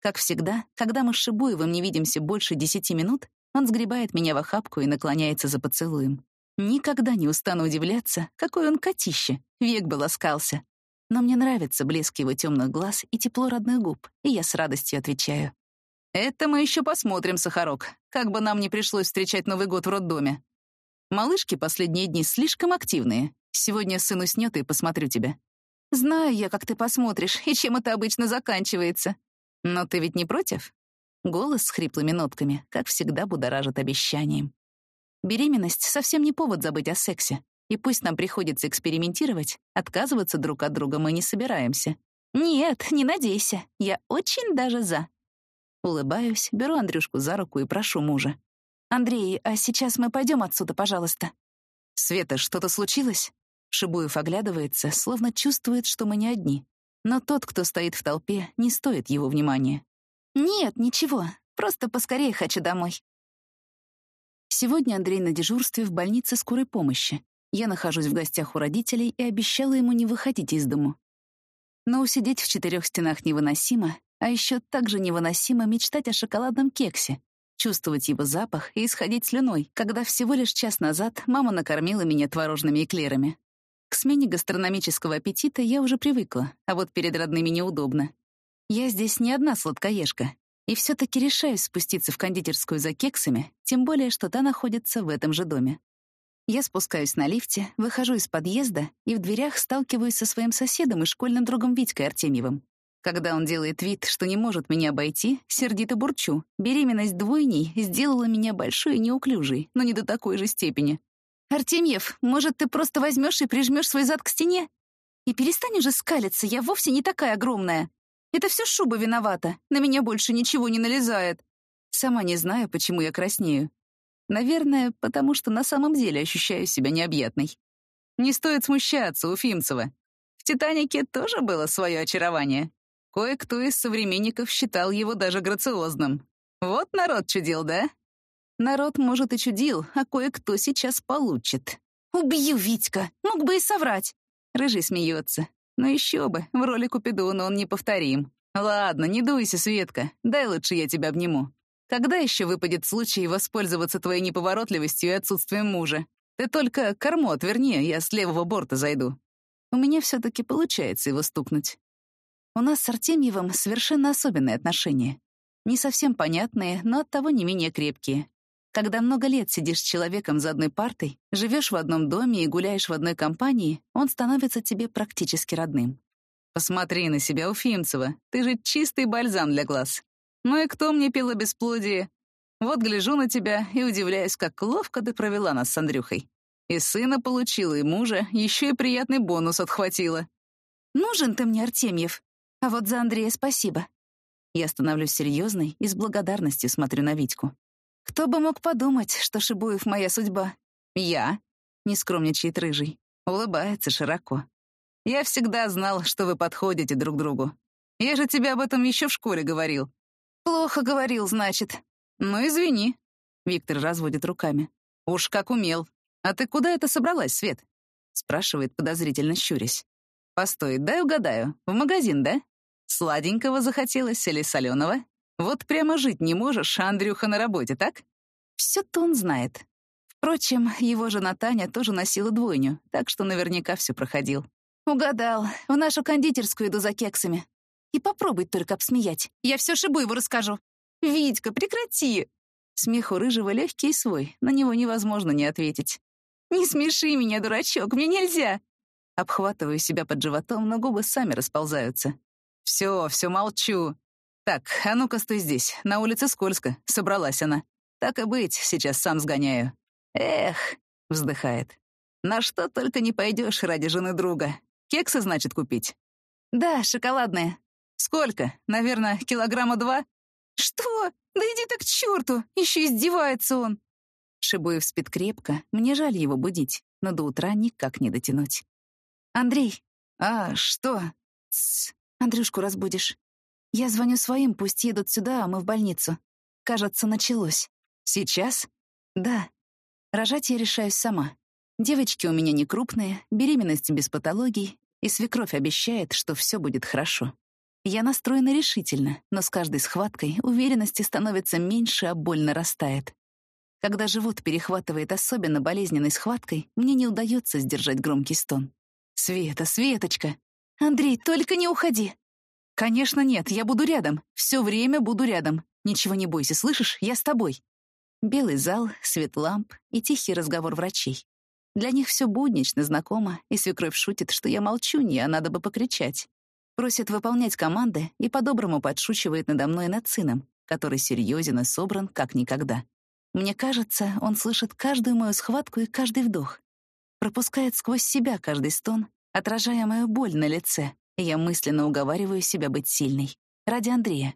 Как всегда, когда мы с Шибуевым не видимся больше десяти минут, он сгребает меня в охапку и наклоняется за поцелуем. Никогда не устану удивляться, какой он котище, век бы ласкался. Но мне нравится блеск его темных глаз и тепло родных губ, и я с радостью отвечаю. «Это мы еще посмотрим, Сахарок, как бы нам не пришлось встречать Новый год в роддоме. Малышки последние дни слишком активные, Сегодня сын уснет и посмотрю тебя. Знаю я, как ты посмотришь, и чем это обычно заканчивается. Но ты ведь не против? Голос с хриплыми нотками, как всегда, будоражит обещанием. Беременность совсем не повод забыть о сексе. И пусть нам приходится экспериментировать, отказываться друг от друга мы не собираемся. Нет, не надейся, я очень даже за. Улыбаюсь, беру Андрюшку за руку и прошу мужа. «Андрей, а сейчас мы пойдем отсюда, пожалуйста». «Света, что-то случилось?» Шибуев оглядывается, словно чувствует, что мы не одни. Но тот, кто стоит в толпе, не стоит его внимания. «Нет, ничего. Просто поскорее хочу домой». Сегодня Андрей на дежурстве в больнице скорой помощи. Я нахожусь в гостях у родителей и обещала ему не выходить из дому. Но усидеть в четырех стенах невыносимо, а еще также невыносимо мечтать о шоколадном кексе, чувствовать его запах и исходить слюной, когда всего лишь час назад мама накормила меня творожными эклерами. К смене гастрономического аппетита я уже привыкла, а вот перед родными неудобно. Я здесь не одна сладкоежка. И все-таки решаюсь спуститься в кондитерскую за кексами, тем более, что та находится в этом же доме. Я спускаюсь на лифте, выхожу из подъезда и в дверях сталкиваюсь со своим соседом и школьным другом Витькой Артемьевым. Когда он делает вид, что не может меня обойти, сердито бурчу. Беременность двойней сделала меня большой и неуклюжей, но не до такой же степени. «Артемьев, может, ты просто возьмешь и прижмешь свой зад к стене? И перестань уже скалиться, я вовсе не такая огромная. Это все шуба виновата, на меня больше ничего не налезает. Сама не знаю, почему я краснею. Наверное, потому что на самом деле ощущаю себя необъятной. Не стоит смущаться, Уфимцева. В «Титанике» тоже было свое очарование. Кое-кто из современников считал его даже грациозным. Вот народ чудил, да? Народ, может, и чудил, а кое-кто сейчас получит. «Убью, Витька! Мог бы и соврать!» Рыжий смеется. Но еще бы, в роли Купидона он неповторим. Ладно, не дуйся, Светка, дай лучше я тебя обниму. Когда еще выпадет случай воспользоваться твоей неповоротливостью и отсутствием мужа? Ты только корму отверни, я с левого борта зайду. У меня все-таки получается его стукнуть. У нас с Артемьевым совершенно особенные отношения. Не совсем понятные, но оттого не менее крепкие. Когда много лет сидишь с человеком за одной партой, живешь в одном доме и гуляешь в одной компании, он становится тебе практически родным. Посмотри на себя, Уфимцева, ты же чистый бальзам для глаз. Ну и кто мне пила бесплодие? Вот гляжу на тебя и удивляюсь, как ловко ты провела нас с Андрюхой. И сына получила, и мужа, еще и приятный бонус отхватила. Нужен ты мне, Артемьев. А вот за Андрея спасибо. Я становлюсь серьезной и с благодарностью смотрю на Витьку. Кто бы мог подумать, что Шибуев моя судьба? Я, не скромничает рыжий, улыбается широко. Я всегда знал, что вы подходите друг другу. Я же тебе об этом еще в школе говорил. Плохо говорил, значит. Ну, извини. Виктор разводит руками. Уж как умел. А ты куда это собралась, Свет? Спрашивает, подозрительно щурясь. Постой, дай угадаю. В магазин, да? Сладенького захотелось или соленого? Вот прямо жить не можешь, Андрюха на работе, так? Все-то он знает. Впрочем, его жена Таня тоже носила двойню, так что наверняка все проходил. Угадал. В нашу кондитерскую иду за кексами. И попробуй только обсмеять. Я все шибу его расскажу. Витька, прекрати. Смех у рыжего легкий и свой, на него невозможно не ответить. «Не смеши меня, дурачок, мне нельзя!» Обхватываю себя под животом, но губы сами расползаются. «Все, все молчу. «Так, а ну-ка стой здесь. На улице скользко». Собралась она. «Так и быть, сейчас сам сгоняю». «Эх», — вздыхает. «На что только не пойдешь ради жены друга. Кексы, значит, купить?» «Да, шоколадные». «Сколько? Наверное, килограмма два?» «Что? Да иди так к черту! Еще издевается он!» Шибуев спит крепко, мне жаль его будить, но до утра никак не дотянуть. «Андрей!» «А, что?» «Тссс, Андрюшку разбудишь. Я звоню своим, пусть едут сюда, а мы в больницу. Кажется, началось. Сейчас? Да. Рожать я решаюсь сама. Девочки у меня не крупные, беременность без патологий, и свекровь обещает, что все будет хорошо. Я настроена решительно, но с каждой схваткой уверенности становится меньше, а боль нарастает. Когда живот перехватывает особенно болезненной схваткой, мне не удается сдержать громкий стон. «Света, Светочка! Андрей, только не уходи! «Конечно нет, я буду рядом. Все время буду рядом. Ничего не бойся, слышишь? Я с тобой». Белый зал, свет ламп и тихий разговор врачей. Для них все буднично, знакомо, и свекровь шутит, что я молчу, не, а надо бы покричать. Просит выполнять команды и по-доброму подшучивает надо мной над сыном, который серьезен и собран, как никогда. Мне кажется, он слышит каждую мою схватку и каждый вдох. Пропускает сквозь себя каждый стон, отражая мою боль на лице, я мысленно уговариваю себя быть сильной. Ради Андрея.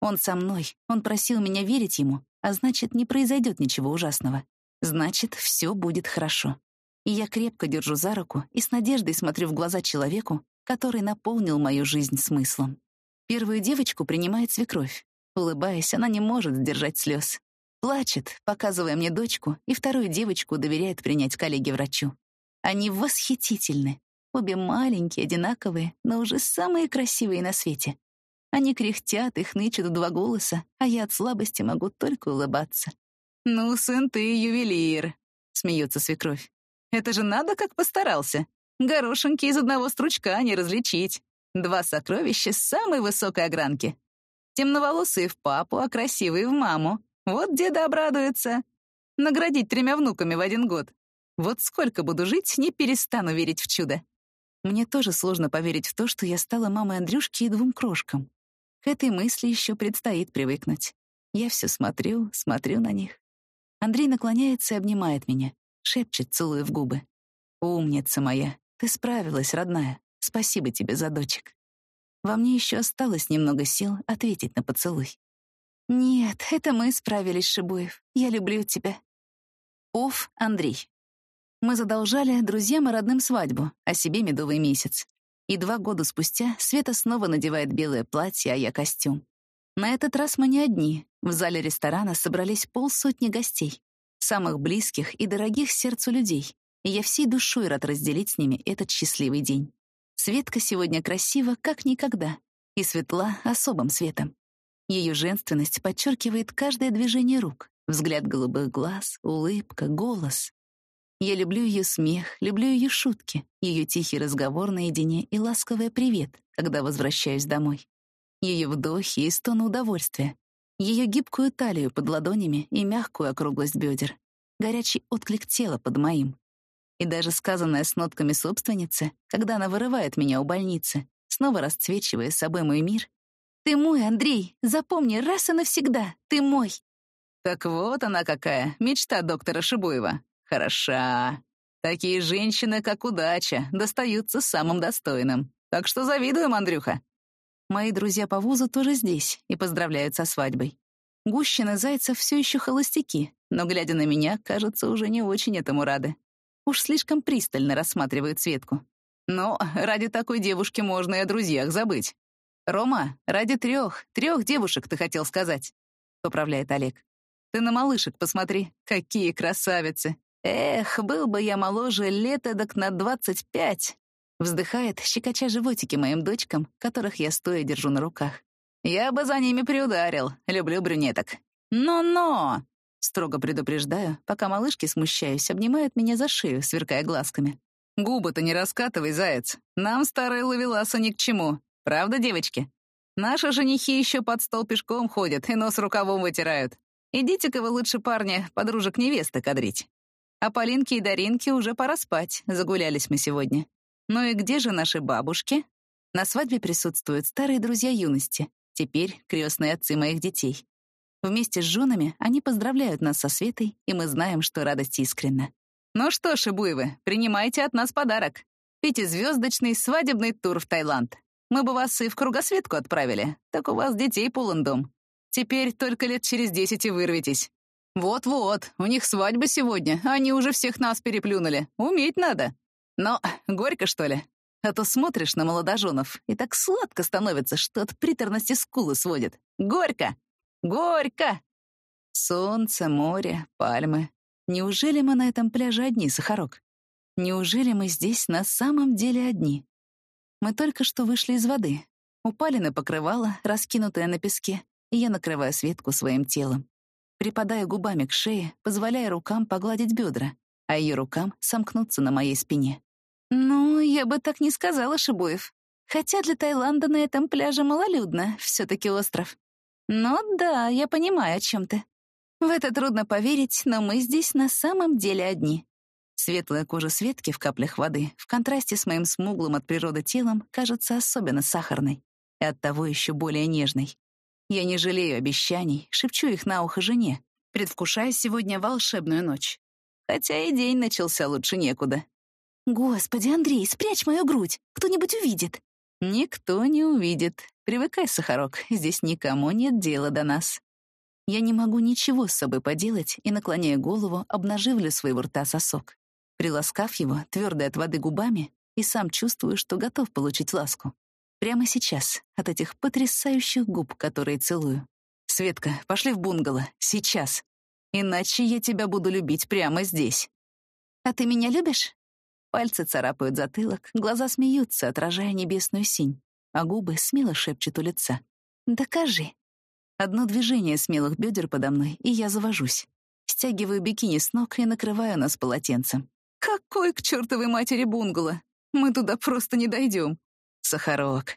Он со мной, он просил меня верить ему, а значит, не произойдет ничего ужасного. Значит, все будет хорошо. И я крепко держу за руку и с надеждой смотрю в глаза человеку, который наполнил мою жизнь смыслом. Первую девочку принимает свекровь. Улыбаясь, она не может сдержать слез. Плачет, показывая мне дочку, и вторую девочку доверяет принять коллеге-врачу. Они восхитительны, Обе маленькие, одинаковые, но уже самые красивые на свете. Они кряхтят и хнычут в два голоса, а я от слабости могу только улыбаться. «Ну, сын, ты ювелир», — смеется свекровь. «Это же надо, как постарался. Горошинки из одного стручка не различить. Два сокровища самой высокой огранки. Темноволосые в папу, а красивые в маму. Вот деда обрадуется. Наградить тремя внуками в один год. Вот сколько буду жить, не перестану верить в чудо. Мне тоже сложно поверить в то, что я стала мамой Андрюшки и двум крошкам. К этой мысли еще предстоит привыкнуть. Я все смотрю, смотрю на них. Андрей наклоняется и обнимает меня, шепчет, целуя в губы. «Умница моя, ты справилась, родная. Спасибо тебе за дочек». Во мне еще осталось немного сил ответить на поцелуй. «Нет, это мы справились, Шибуев. Я люблю тебя». Оф, Андрей. Мы задолжали друзьям и родным свадьбу, а себе медовый месяц. И два года спустя Света снова надевает белое платье, а я костюм. На этот раз мы не одни. В зале ресторана собрались полсотни гостей, самых близких и дорогих сердцу людей. И я всей душой рад разделить с ними этот счастливый день. Светка сегодня красива, как никогда, и светла особым светом. Ее женственность подчеркивает каждое движение рук, взгляд голубых глаз, улыбка, голос. Я люблю ее смех, люблю ее шутки, ее тихий разговор наедине и ласковый привет, когда возвращаюсь домой. Ее вдохи и стоны удовольствия, ее гибкую талию под ладонями и мягкую округлость бедер, горячий отклик тела под моим. И даже сказанное с нотками собственницы, когда она вырывает меня у больницы, снова расцвечивая собой мой мир. «Ты мой, Андрей! Запомни раз и навсегда! Ты мой!» Так вот она какая, мечта доктора Шибуева. Хороша. Такие женщины, как удача, достаются самым достойным. Так что завидуем, Андрюха. Мои друзья по вузу тоже здесь и поздравляют со свадьбой. Гущин и Зайцев все еще холостяки, но, глядя на меня, кажется, уже не очень этому рады. Уж слишком пристально рассматривают Светку. Но ради такой девушки можно и о друзьях забыть. «Рома, ради трех, трех девушек ты хотел сказать», — поправляет Олег. «Ты на малышек посмотри, какие красавицы! Эх, был бы я моложе лет эдак на двадцать пять!» Вздыхает, щекоча животики моим дочкам, которых я стоя держу на руках. «Я бы за ними приударил, люблю брюнеток. Но-но!» Строго предупреждаю, пока малышки, смущаясь, обнимают меня за шею, сверкая глазками. «Губы-то не раскатывай, заяц. Нам старые ловеласа ни к чему. Правда, девочки? Наши женихи еще под стол пешком ходят и нос рукавом вытирают. Идите-ка вы лучше, парни, подружек невесты кадрить. А Полинке и Даринке уже пора спать, загулялись мы сегодня. Ну и где же наши бабушки? На свадьбе присутствуют старые друзья юности, теперь крестные отцы моих детей. Вместе с женами они поздравляют нас со Светой, и мы знаем, что радость искренна. Ну что, Шибуевы, принимайте от нас подарок. Пятизвездочный свадебный тур в Таиланд. Мы бы вас и в кругосветку отправили, так у вас детей полон дом. Теперь только лет через десять и вырветесь. Вот-вот, у них свадьба сегодня, они уже всех нас переплюнули. Уметь надо. Но горько, что ли? А то смотришь на молодоженов, и так сладко становится, что от приторности скулы сводит. Горько! Горько! Солнце, море, пальмы. Неужели мы на этом пляже одни, Сахарок? Неужели мы здесь на самом деле одни? Мы только что вышли из воды. Упали на покрывало, раскинутое на песке, и я накрываю Светку своим телом. Припадая губами к шее, позволяя рукам погладить бедра, а ее рукам сомкнуться на моей спине. Ну, я бы так не сказала, Шибуев. Хотя для Таиланда на этом пляже малолюдно, все таки остров. Но да, я понимаю, о чем ты. В это трудно поверить, но мы здесь на самом деле одни. Светлая кожа Светки в каплях воды в контрасте с моим смуглым от природы телом кажется особенно сахарной и оттого еще более нежной. Я не жалею обещаний, шепчу их на ухо жене, предвкушая сегодня волшебную ночь. Хотя и день начался лучше некуда. «Господи, Андрей, спрячь мою грудь! Кто-нибудь увидит!» «Никто не увидит. Привыкай, Сахарок, здесь никому нет дела до нас». Я не могу ничего с собой поделать и, наклоняя голову, обнаживлю своего рта сосок. Приласкав его, твердой от воды губами, и сам чувствую, что готов получить ласку. Прямо сейчас, от этих потрясающих губ, которые целую. «Светка, пошли в бунгало. Сейчас. Иначе я тебя буду любить прямо здесь». «А ты меня любишь?» Пальцы царапают затылок, глаза смеются, отражая небесную синь, а губы смело шепчут у лица. «Докажи». Одно движение смелых бедер подо мной, и я завожусь. Стягиваю бикини с ног и накрываю нас полотенцем. «Какой к чертовой матери бунгало? Мы туда просто не дойдем. Сахарок.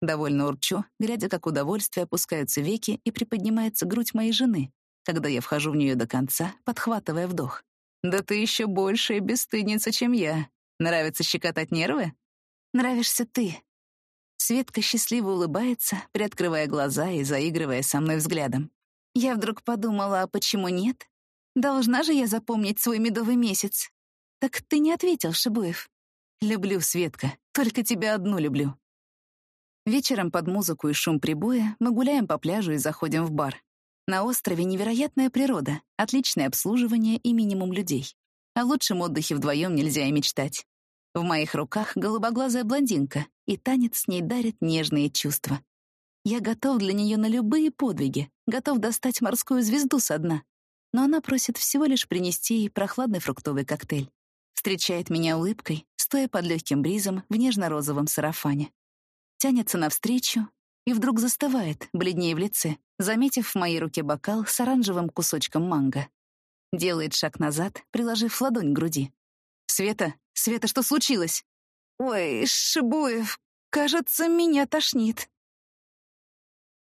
Довольно урчу, глядя, как удовольствие опускаются веки и приподнимается грудь моей жены, когда я вхожу в нее до конца, подхватывая вдох. «Да ты еще большая бесстыдница, чем я. Нравится щекотать нервы?» «Нравишься ты». Светка счастливо улыбается, приоткрывая глаза и заигрывая со мной взглядом. Я вдруг подумала, а почему нет? Должна же я запомнить свой медовый месяц. Так ты не ответил, Шибуев. Люблю, Светка, только тебя одну люблю. Вечером под музыку и шум прибоя мы гуляем по пляжу и заходим в бар. На острове невероятная природа, отличное обслуживание и минимум людей. О лучшем отдыхе вдвоем нельзя и мечтать. В моих руках голубоглазая блондинка, и танец с ней дарит нежные чувства. Я готов для нее на любые подвиги, готов достать морскую звезду со дна. Но она просит всего лишь принести ей прохладный фруктовый коктейль. Встречает меня улыбкой, стоя под легким бризом в нежно-розовом сарафане тянется навстречу и вдруг застывает, бледнее в лице, заметив в моей руке бокал с оранжевым кусочком манго. Делает шаг назад, приложив ладонь к груди. «Света! Света, что случилось?» «Ой, Шибуев, кажется, меня тошнит».